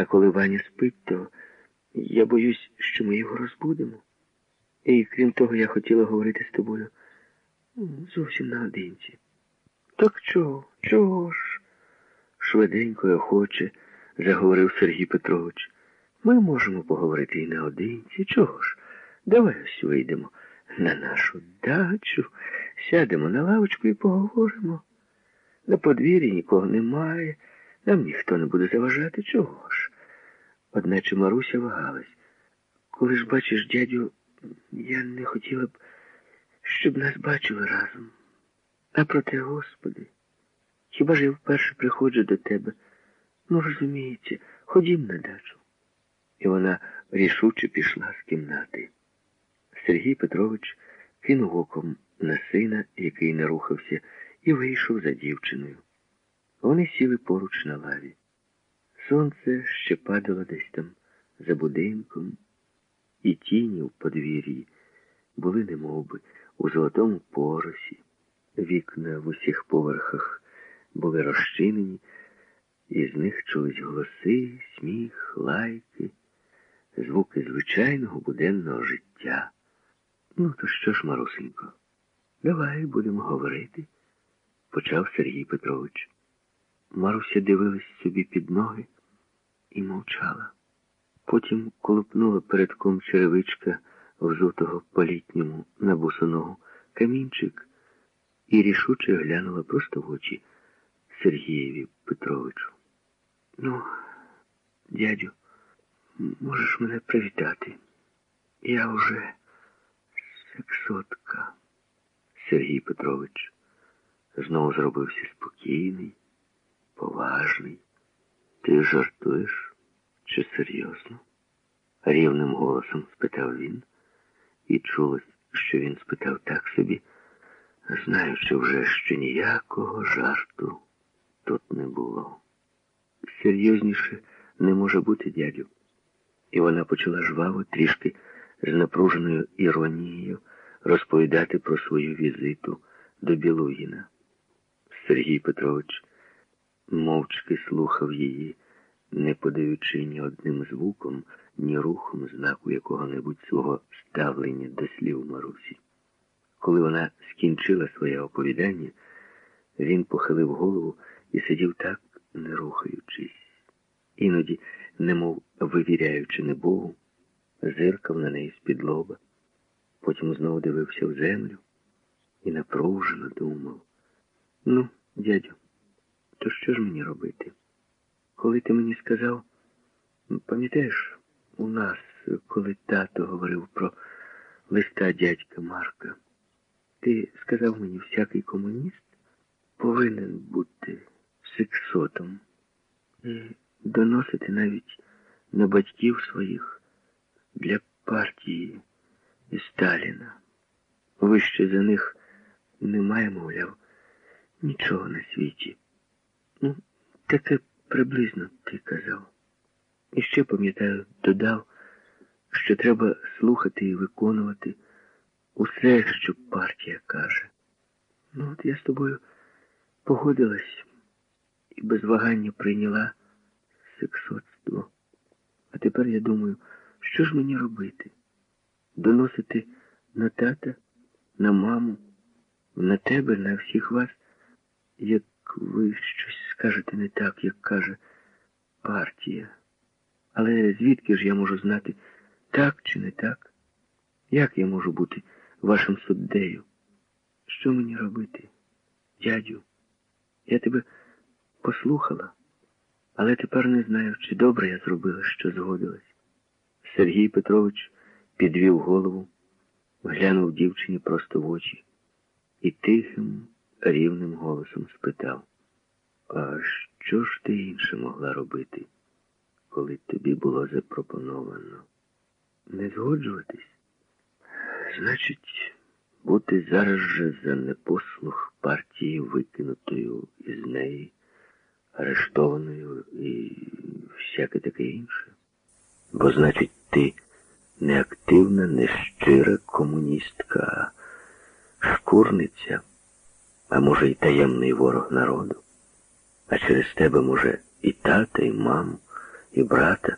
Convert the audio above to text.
А коли Ваня спить, то я боюсь, що ми його розбудемо. І крім того, я хотіла говорити з тобою зовсім наодинці. Так чого? Чого ж? Швиденько і охоче заговорив Сергій Петрович. Ми можемо поговорити і наодинці. Чого ж? Давай ось вийдемо на нашу дачу, сядемо на лавочку і поговоримо. На подвір'ї нікого немає, нам ніхто не буде заважати. Чого ж? Одначе Маруся вагалась. Коли ж бачиш, дядю, я не хотіла б, щоб нас бачили разом. А проте, Господи, хіба ж я вперше приходжу до тебе? Ну, розумієте, ходім на дачу. І вона рішуче пішла з кімнати. Сергій Петрович кинув оком на сина, який не рухався, і вийшов за дівчиною. Вони сіли поруч на лаві. Сонце ще падало десь там за будинком, і тіні в подвір'ї були немовби у золотому поросі. Вікна в усіх поверхах були розчинені, і з них чулись голоси, сміх, лайки, звуки звичайного буденного життя. Ну, то що ж, Марусенько, давай будемо говорити, почав Сергій Петрович. Маруся дивилась собі під ноги і мовчала. Потім колупнула передком черевичка взутого по літньому на босоного камінчик і рішуче глянула просто в очі Сергієві Петровичу. Ну, дядю, можеш мене привітати. Я вже сексотка. Сергій Петрович знову зробився спокійний, поважний. Ти жартуєш чи серйозно? рівним голосом спитав він, і чулось, що він спитав так собі, знаючи вже, що ніякого жарту тут не було. Серйозніше не може бути дядю. І вона почала жваво трішки з напруженою іронією розповідати про свою візиту до Білуїна. Сергій Петрович мовчки слухав її, не подаючи ні одним звуком, ні рухом знаку якого-небудь свого ставлення до слів Марусі. Коли вона скінчила своє оповідання, він похилив голову і сидів так, не рухаючись. Іноді, немов вивіряючи небогу, зиркав на неї з-під лоба, потім знову дивився в землю і напружено думав. Ну, дядю, то що ж мені робити? Коли ти мені сказав, пам'ятаєш, у нас, коли тато говорив про листа дядька Марка, ти сказав мені, всякий комуніст повинен бути сексотом і доносити навіть на батьків своїх для партії і Сталіна. Вище за них немає, мовляв, нічого на світі. Ну, таке приблизно ти казав. І ще, пам'ятаю, додав, що треба слухати і виконувати усе, що партія каже. Ну, от я з тобою погодилась і без вагання прийняла сексотство. А тепер я думаю, що ж мені робити? Доносити на тата, на маму, на тебе, на всіх вас, як ви щось скажете не так, як каже партія. Але звідки ж я можу знати, так чи не так? Як я можу бути вашим суддею? Що мені робити, дядю? Я тебе послухала, але тепер не знаю, чи добре я зробила, що згодилась. Сергій Петрович підвів голову, глянув дівчині просто в очі і тихим, рівним голосом спитав, а що ж ти інше могла робити, коли тобі було запропоновано? Не згоджуватись? Значить, бути зараз же за непослух партії, викинутою із неї, арештованою і всяке таке інше. Бо, значить, ти неактивна, нещира комуністка, шкурниця, а може, й таємний ворог народу. А через тебе, може, і тата, і маму, і брата.